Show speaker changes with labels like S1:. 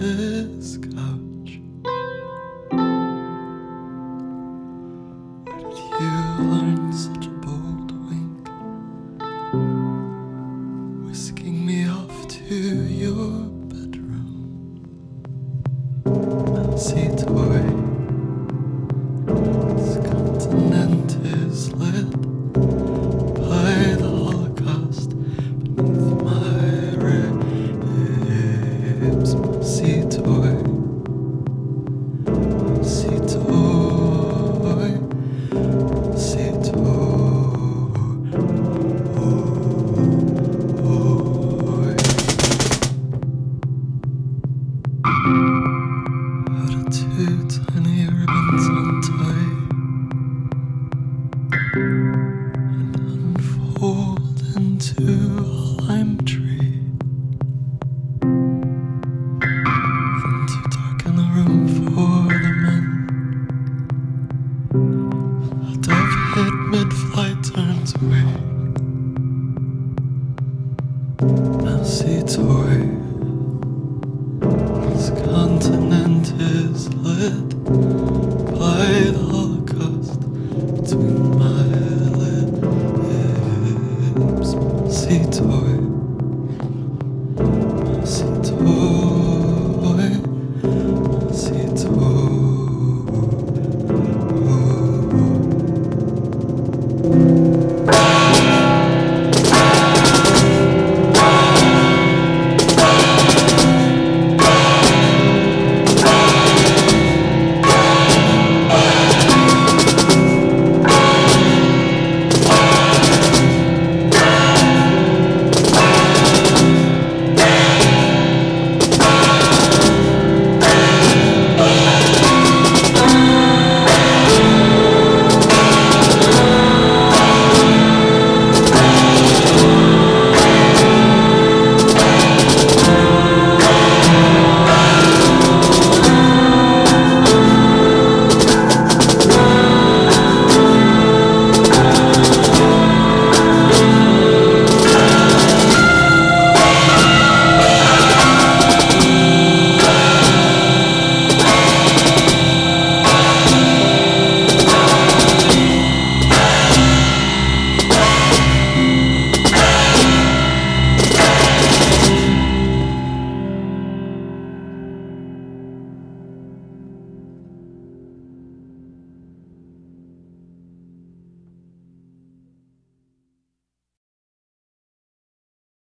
S1: on this couch. Where did you learn such a bold wink? Whisking me off to your bedroom. Mousy toy. This continent is lit bird mid flight turns away. I see toy. This continent is lit by the Holocaust between my lips. See toy.